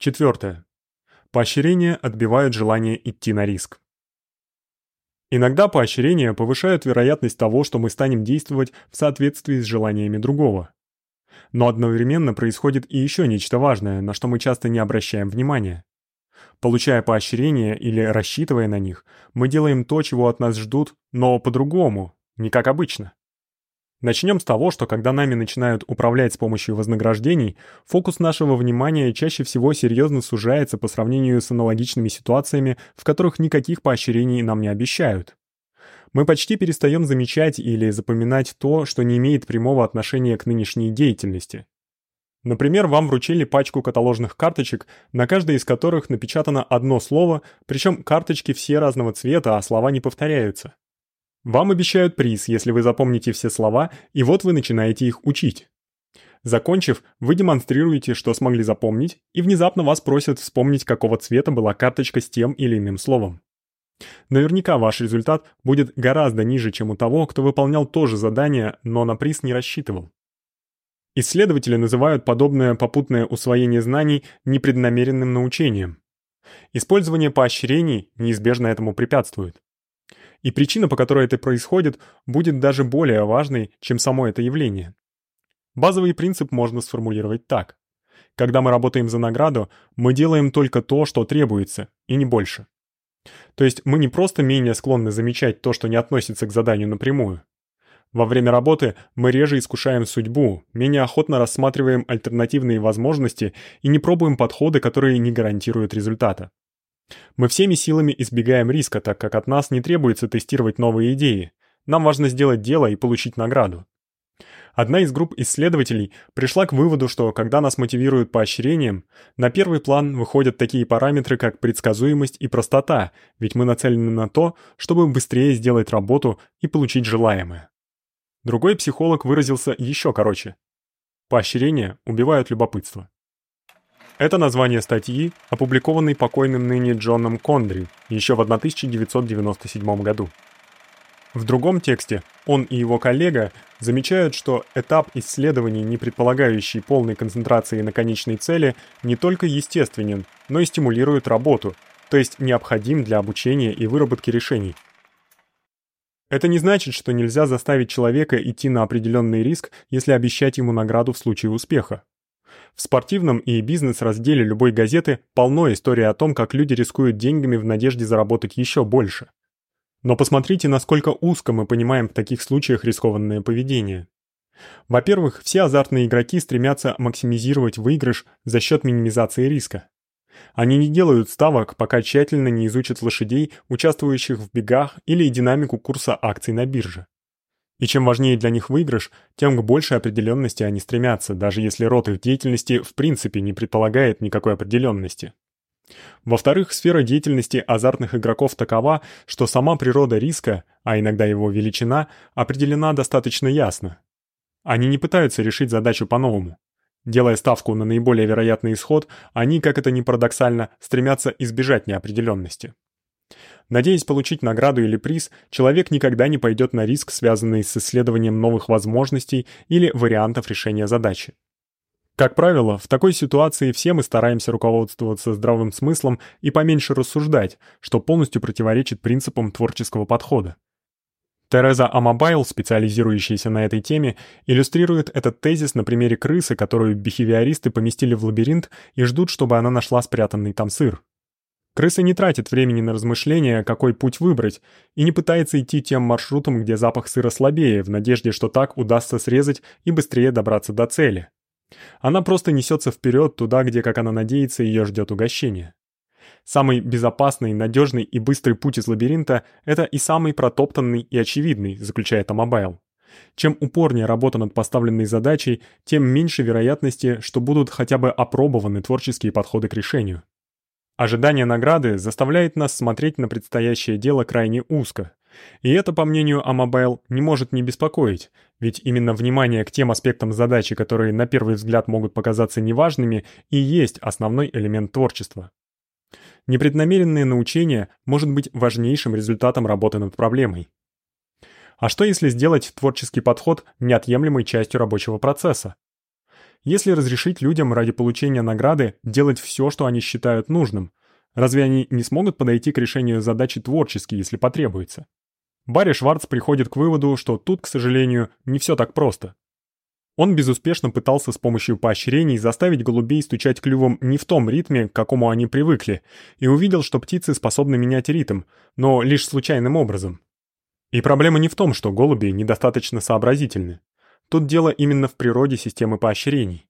Четвёртое. Поощрения отбивают желание идти на риск. Иногда поощрения повышают вероятность того, что мы станем действовать в соответствии с желаниями другого. Но одновременно происходит и ещё нечто важное, на что мы часто не обращаем внимания. Получая поощрения или рассчитывая на них, мы делаем то, чего от нас ждут, но по-другому, не как обычно. Начнем с того, что когда нами начинают управлять с помощью вознаграждений, фокус нашего внимания чаще всего серьезно сужается по сравнению с аналогичными ситуациями, в которых никаких поощрений нам не обещают. Мы почти перестаём замечать или запоминать то, что не имеет прямого отношения к нынешней деятельности. Например, вам вручили пачку каталожных карточек, на каждой из которых напечатано одно слово, причём карточки все разного цвета, а слова не повторяются. Вам обещают приз, если вы запомните все слова, и вот вы начинаете их учить. Закончив, вы демонстрируете, что смогли запомнить, и внезапно вас просят вспомнить, какого цвета была карточка с тем или иным словом. Наверняка ваш результат будет гораздо ниже, чем у того, кто выполнял то же задание, но на приз не рассчитывал. Исследователи называют подобное попутное усвоение знаний непреднамеренным научением. Использование поощрений неизбежно этому препятствует. И причина, по которой это происходит, будет даже более важной, чем само это явление. Базовый принцип можно сформулировать так: когда мы работаем за награду, мы делаем только то, что требуется, и не больше. То есть мы не просто менее склонны замечать то, что не относится к заданию напрямую. Во время работы мы реже искушаем судьбу, менее охотно рассматриваем альтернативные возможности и не пробуем подходы, которые не гарантируют результата. Мы всеми силами избегаем риска, так как от нас не требуется тестировать новые идеи. Нам важно сделать дело и получить награду. Одна из групп исследователей пришла к выводу, что когда нас мотивируют поощрением, на первый план выходят такие параметры, как предсказуемость и простота, ведь мы нацелены на то, чтобы быстрее сделать работу и получить желаемое. Другой психолог выразился ещё короче. Поощрения убивают любопытство. Это название статьи, опубликованной покойным ныне Джоном Кондри ещё в 1997 году. В другом тексте он и его коллега замечают, что этап исследований, не предполагающий полной концентрации на конечной цели, не только естественен, но и стимулирует работу, то есть необходим для обучения и выработки решений. Это не значит, что нельзя заставить человека идти на определённый риск, если обещать ему награду в случае успеха. В спортивном и бизнес-разделе любой газеты полно историй о том, как люди рискуют деньгами в надежде заработать ещё больше. Но посмотрите, насколько узко мы понимаем в таких случаях рискованное поведение. Во-первых, все азартные игроки стремятся максимизировать выигрыш за счёт минимизации риска. Они не делают ставок, пока тщательно не изучат лошадей, участвующих в бегах или динамику курса акций на бирже. И чем важнее для них выигрыш, тем к большей определённости они стремятся, даже если род их деятельности в принципе не предполагает никакой определённости. Во-вторых, сфера деятельности азартных игроков такова, что сама природа риска, а иногда его величина, определена достаточно ясно. Они не пытаются решить задачу по-новому. Делая ставку на наиболее вероятный исход, они, как это ни парадоксально, стремятся избежать неопределённости. Надеясь получить награду или приз, человек никогда не пойдёт на риск, связанный с исследованием новых возможностей или вариантов решения задачи. Как правило, в такой ситуации все мы стараемся руководствоваться здравым смыслом и поменьше рассуждать, что полностью противоречит принципам творческого подхода. Тереза Амабайл, специализирующаяся на этой теме, иллюстрирует этот тезис на примере крысы, которую бихевиористы поместили в лабиринт и ждут, чтобы она нашла спрятанный там сыр. Крыса не тратит времени на размышления, какой путь выбрать, и не пытается идти тем маршрутом, где запах сыра слабее, в надежде, что так удастся срезать и быстрее добраться до цели. Она просто несётся вперёд туда, где, как она надеется, её ждёт угощение. Самый безопасный, надёжный и быстрый путь из лабиринта это и самый протоптанный и очевидный, заключает Амабайл. Чем упорнее работа над поставленной задачей, тем меньше вероятности, что будут хотя бы опробованы творческие подходы к решению. Ожидание награды заставляет нас смотреть на предстоящее дело крайне узко. И это, по мнению Амабайл, не может не беспокоить, ведь именно внимание к тем аспектам задачи, которые на первый взгляд могут показаться неважными, и есть основной элемент творчества. Непреднамеренное научение может быть важнейшим результатом работы над проблемой. А что если сделать творческий подход неотъемлемой частью рабочего процесса? Если разрешить людям ради получения награды делать всё, что они считают нужным, разве они не смогут подойти к решению задачи творчески, если потребуется? Барри Шварц приходит к выводу, что тут, к сожалению, не всё так просто. Он безуспешно пытался с помощью поощрений заставить голубей стучать клювом не в том ритме, к какому они привыкли, и увидел, что птицы способны менять ритм, но лишь случайным образом. И проблема не в том, что голуби недостаточно сообразительны. Тут дело именно в природе системы поощрений.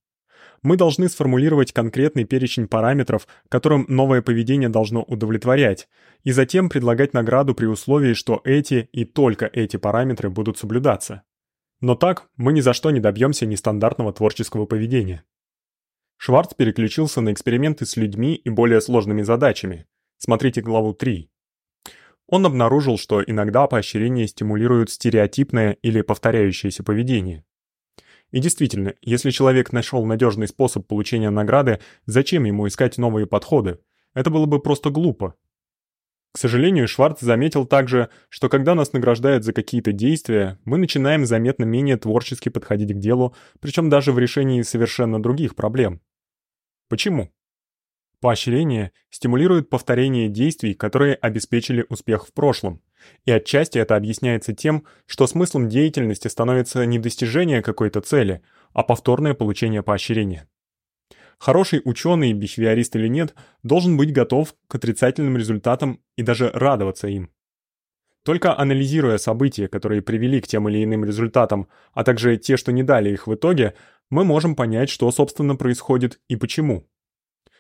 Мы должны сформулировать конкретный перечень параметров, которым новое поведение должно удовлетворять, и затем предлагать награду при условии, что эти и только эти параметры будут соблюдаться. Но так мы ни за что не добьёмся нестандартного творческого поведения. Шварц переключился на эксперименты с людьми и более сложными задачами. Смотрите главу 3. Он обнаружил, что иногда поощрения стимулируют стереотипное или повторяющееся поведение. И действительно, если человек нашёл надёжный способ получения награды, зачем ему искать новые подходы? Это было бы просто глупо. К сожалению, Шварц заметил также, что когда нас награждают за какие-то действия, мы начинаем заметно менее творчески подходить к делу, причём даже в решении совершенно других проблем. Почему? Поощрение стимулирует повторение действий, которые обеспечили успех в прошлом. И отчасти это объясняется тем, что смыслом деятельности становится не достижение какой-то цели, а повторное получение поощрения. Хороший учёный, бихевиорист или нет, должен быть готов к отрицательным результатам и даже радоваться им. Только анализируя события, которые привели к тем или иным результатам, а также те, что не дали их в итоге, мы можем понять, что собственно происходит и почему.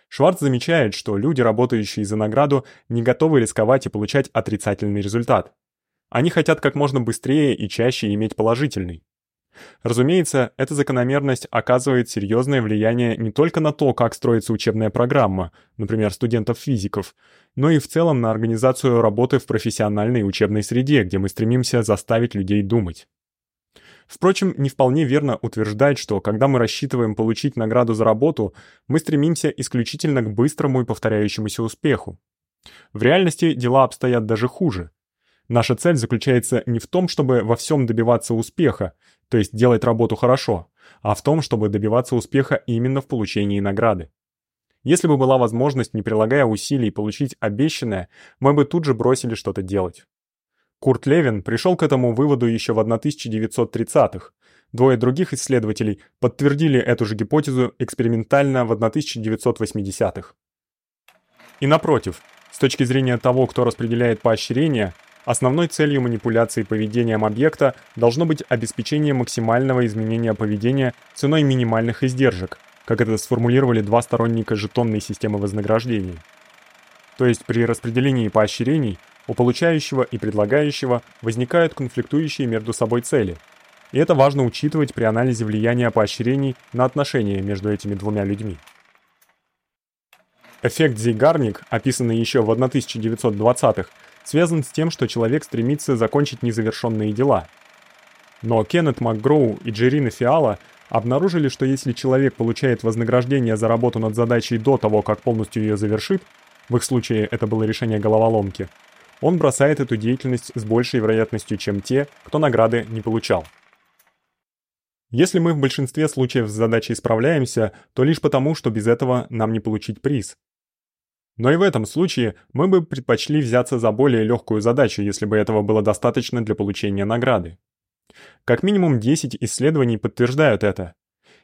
Шварц замечает, что люди, работающие за награду, не готовы рисковать и получать отрицательный результат. Они хотят как можно быстрее и чаще иметь положительный. Разумеется, эта закономерность оказывает серьёзное влияние не только на то, как строится учебная программа, например, студентов-физиков, но и в целом на организацию работы в профессиональной учебной среде, где мы стремимся заставить людей думать. Впрочем, не вполне верно утверждать, что когда мы рассчитываем получить награду за работу, мы стремимся исключительно к быстрому и повторяющемуся успеху. В реальности дела обстоят даже хуже. Наша цель заключается не в том, чтобы во всём добиваться успеха, то есть делать работу хорошо, а в том, чтобы добиваться успеха именно в получении награды. Если бы была возможность, не прилагая усилий, получить обещанное, мы бы тут же бросили что-то делать. Курт Левин пришёл к этому выводу ещё в 1930-х. Двое других исследователей подтвердили эту же гипотезу экспериментально в 1980-х. И напротив, с точки зрения того, кто распределяет поощрения, Основной целью манипуляции поведением объекта должно быть обеспечение максимального изменения поведения ценой минимальных издержек, как это сформулировали два сторонника жетонной системы вознаграждения. То есть при распределении поощрений у получающего и предлагающего возникают конфликтующие между собой цели. И это важно учитывать при анализе влияния поощрений на отношения между этими двумя людьми. Эффект Зейгарник, описанный еще в 1920-х, связан с тем, что человек стремится закончить незавершенные дела. Но Кеннет МакГроу и Джерина Фиала обнаружили, что если человек получает вознаграждение за работу над задачей до того, как полностью ее завершит, в их случае это было решение головоломки, он бросает эту деятельность с большей вероятностью, чем те, кто награды не получал. Если мы в большинстве случаев с задачей справляемся, то лишь потому, что без этого нам не получить приз. Но и в этом случае мы бы предпочли взяться за более лёгкую задачу, если бы этого было достаточно для получения награды. Как минимум 10 исследований подтверждают это.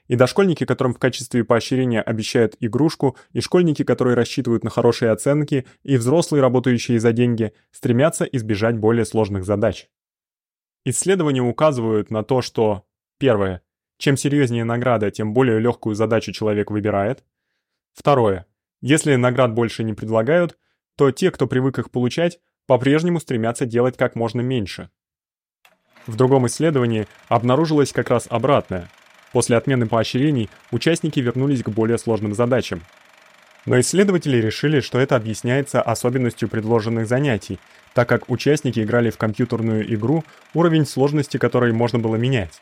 И дошкольники, которым в качестве поощрения обещают игрушку, и школьники, которые рассчитывают на хорошие оценки, и взрослые, работающие за деньги, стремятся избежать более сложных задач. Исследования указывают на то, что первое чем серьёзнее награда, тем более лёгкую задачу человек выбирает. Второе если наград больше не предлагают, то те, кто привык их получать, по-прежнему стремятся делать как можно меньше. В другом исследовании обнаружилось как раз обратное. После отмены поощрений участники вернулись к более сложным задачам. Но исследователи решили, что это объясняется особенностью предложенных занятий, так как участники играли в компьютерную игру, уровень сложности которой можно было менять.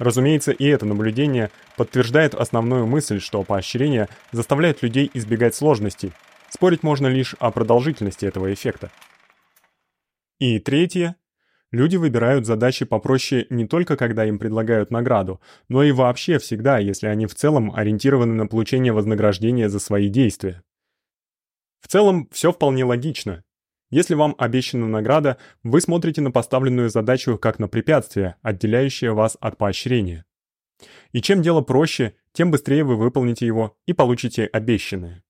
Разумеется, и это наблюдение подтверждает основную мысль, что поощрение заставляет людей избегать сложностей. Спорить можно лишь о продолжительности этого эффекта. И третье. Люди выбирают задачи попроще не только когда им предлагают награду, но и вообще всегда, если они в целом ориентированы на получение вознаграждения за свои действия. В целом всё вполне логично. Если вам обещана награда, вы смотрите на поставленную задачу как на препятствие, отделяющее вас от поощрения. И чем дело проще, тем быстрее вы выполните его и получите обещанное.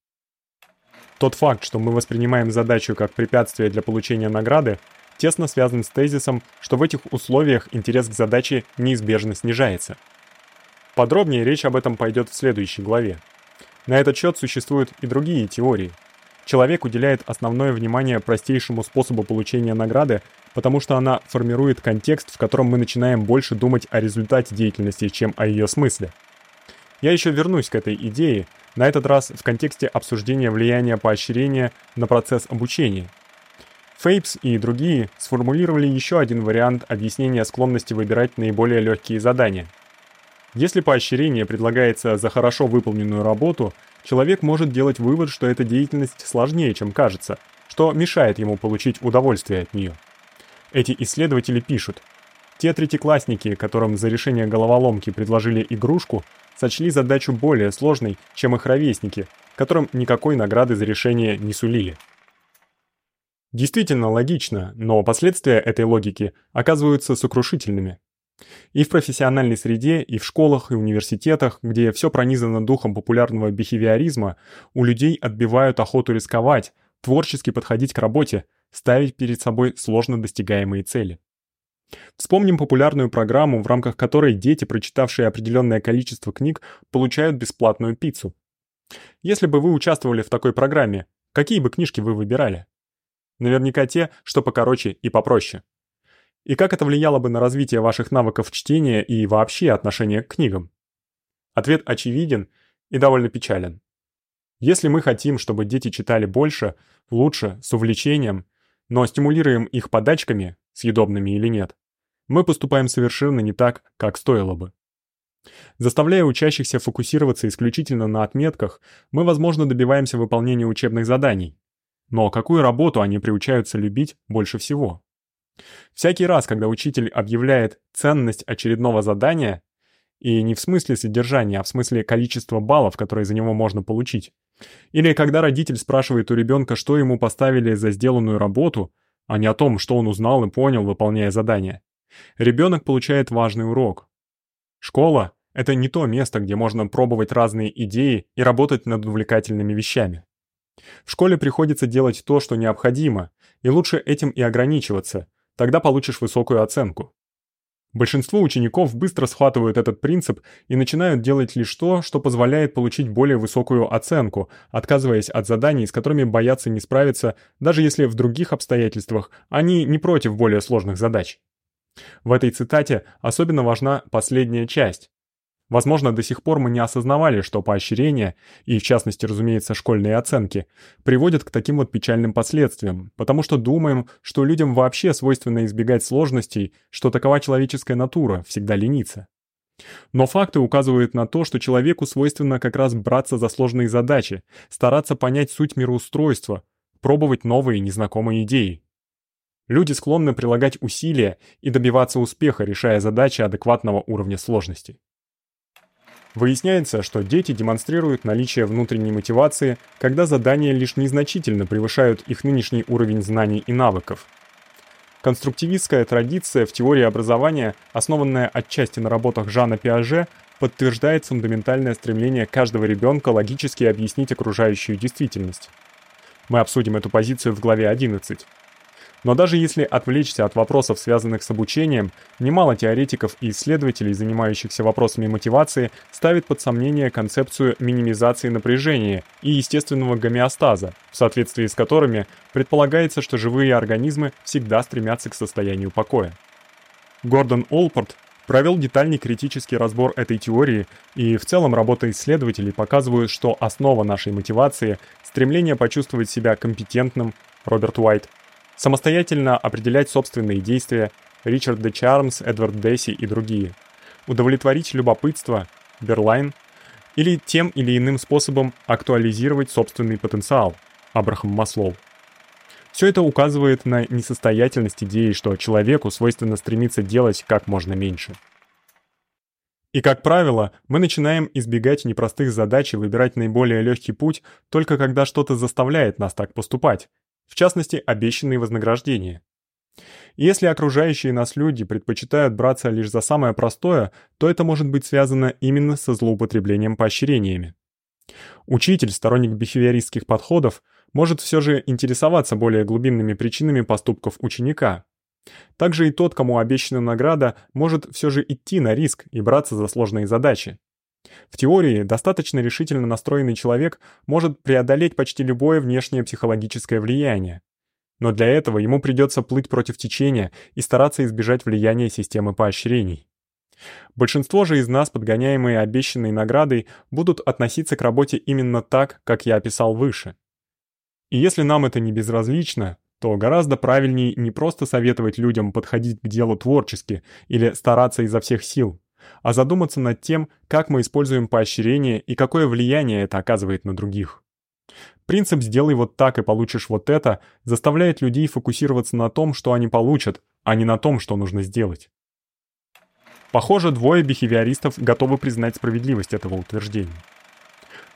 Тот факт, что мы воспринимаем задачу как препятствие для получения награды, тесно связан с тезисом, что в этих условиях интерес к задаче неизбежно снижается. Подробнее речь об этом пойдет в следующей главе. На этот счет существуют и другие теории. Человек уделяет основное внимание простейшему способу получения награды, потому что она формирует контекст, в котором мы начинаем больше думать о результате деятельности, чем о ее смысле. Я еще вернусь к этой идее, на этот раз в контексте обсуждения влияния поощрения на процесс обучения – Фейпс и другие сформулировали еще один вариант объяснения склонности выбирать наиболее легкие задания. Если поощрение предлагается за хорошо выполненную работу, человек может делать вывод, что эта деятельность сложнее, чем кажется, что мешает ему получить удовольствие от нее. Эти исследователи пишут: те третьеклассники, которым за решение головоломки предложили игрушку, сочли задачу более сложной, чем их ровесники, которым никакой награды за решение не сулили. Действительно логично, но последствия этой логики оказываются сокрушительными. И в профессиональной среде, и в школах, и университетах, где всё пронизано духом популярного бихевиоризма, у людей отбивают охоту рисковать, творчески подходить к работе, ставить перед собой сложно достигаемые цели. Вспомним популярную программу, в рамках которой дети, прочитавшие определённое количество книг, получают бесплатную пиццу. Если бы вы участвовали в такой программе, какие бы книжки вы выбирали? Наверняка те, что покороче и попроще. И как это влияло бы на развитие ваших навыков чтения и вообще отношения к книгам? Ответ очевиден и довольно печален. Если мы хотим, чтобы дети читали больше, лучше, с увлечением, но стимулируем их подачками, съедобными или нет, мы поступаем совершенно не так, как стоило бы. Заставляя учащихся фокусироваться исключительно на отметках, мы, возможно, добиваемся выполнения учебных заданий, но какую работу они приучаются любить больше всего? Всякий раз, когда учитель объявляет ценность очередного задания, и не в смысле содержания, а в смысле количества баллов, которые за него можно получить, или когда родитель спрашивает у ребёнка, что ему поставили за сделанную работу, а не о том, что он узнал и понял, выполняя задание, ребёнок получает важный урок. Школа это не то место, где можно пробовать разные идеи и работать над увлекательными вещами. В школе приходится делать то, что необходимо, и лучше этим и ограничиваться. Тогда получишь высокую оценку. Большинство учеников быстро схватывают этот принцип и начинают делать лишь то, что позволяет получить более высокую оценку, отказываясь от заданий, с которыми боятся не справиться, даже если в других обстоятельствах они не против более сложных задач. В этой цитате особенно важна последняя часть. Возможно, до сих пор мы не осознавали, что поощрение, и в частности, разумеется, школьные оценки, приводят к таким вот печальным последствиям, потому что думаем, что людям вообще свойственно избегать сложностей, что такова человеческая натура всегда лениться. Но факты указывают на то, что человеку свойственно как раз браться за сложные задачи, стараться понять суть мироустройства, пробовать новые незнакомые идеи. Люди склонны прилагать усилия и добиваться успеха, решая задачи адекватного уровня сложности. Выясняется, что дети демонстрируют наличие внутренней мотивации, когда задания лишь незначительно превышают их нынешний уровень знаний и навыков. Конструктивистская традиция в теории образования, основанная отчасти на работах Жана Пиаже, подтверждает фундаментальное стремление каждого ребёнка логически объяснить окружающую действительность. Мы обсудим эту позицию в главе 11. Но даже если отвлечься от вопросов, связанных с обучением, немало теоретиков и исследователей, занимающихся вопросами мотивации, ставят под сомнение концепцию минимизации напряжения и естественного гомеостаза, в соответствии с которыми предполагается, что живые организмы всегда стремятся к состоянию покоя. Гордон Олпорт провел детальный критический разбор этой теории, и в целом работы исследователей показывают, что основа нашей мотивации стремление почувствовать себя компетентным, Роберт Уайт самостоятельно определять собственные действия Ричард Д. Чармс, Эдвард Десси и другие, удовлетворить любопытство Берлайн или тем или иным способом актуализировать собственный потенциал Абрахам Маслоу. Все это указывает на несостоятельность идеи, что человеку свойственно стремиться делать как можно меньше. И как правило, мы начинаем избегать непростых задач и выбирать наиболее легкий путь только когда что-то заставляет нас так поступать, в частности, обещанные вознаграждения. Если окружающие нас люди предпочитают браться лишь за самое простое, то это может быть связано именно со злоупотреблением поощрениями. Учитель, сторонник бихевиористских подходов, может все же интересоваться более глубинными причинами поступков ученика, также и тот, кому обещана награда, может все же идти на риск и браться за сложные задачи. В теории достаточно решительно настроенный человек может преодолеть почти любое внешнее психологическое влияние. Но для этого ему придется плыть против течения и стараться избежать влияния системы поощрений. Большинство же из нас, подгоняемые обещанной наградой, будут относиться к работе именно так, как я описал выше. И если нам это не безразлично, то гораздо правильнее не просто советовать людям подходить к делу творчески или стараться изо всех сил, а задуматься над тем, как мы используем поощрение и какое влияние это оказывает на других. Принцип «сделай вот так и получишь вот это» заставляет людей фокусироваться на том, что они получат, а не на том, что нужно сделать. Похоже, двое бихевиористов готовы признать справедливость этого утверждения.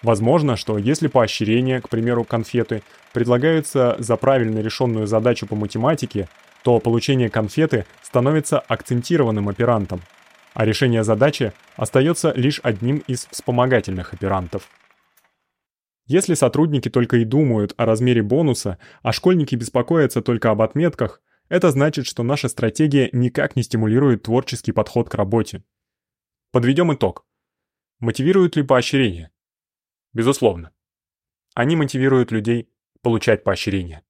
Возможно, что если поощрение, к примеру, конфеты, предлагаются за правильно решенную задачу по математике, то получение конфеты становится акцентированным оперантом, а решение задачи остается лишь одним из вспомогательных оперантов. Если сотрудники только и думают о размере бонуса, а школьники беспокоятся только об отметках, это значит, что наша стратегия никак не стимулирует творческий подход к работе. Подведем итог. Мотивирует ли поощрение? Безусловно. Они мотивируют людей получать поощрение.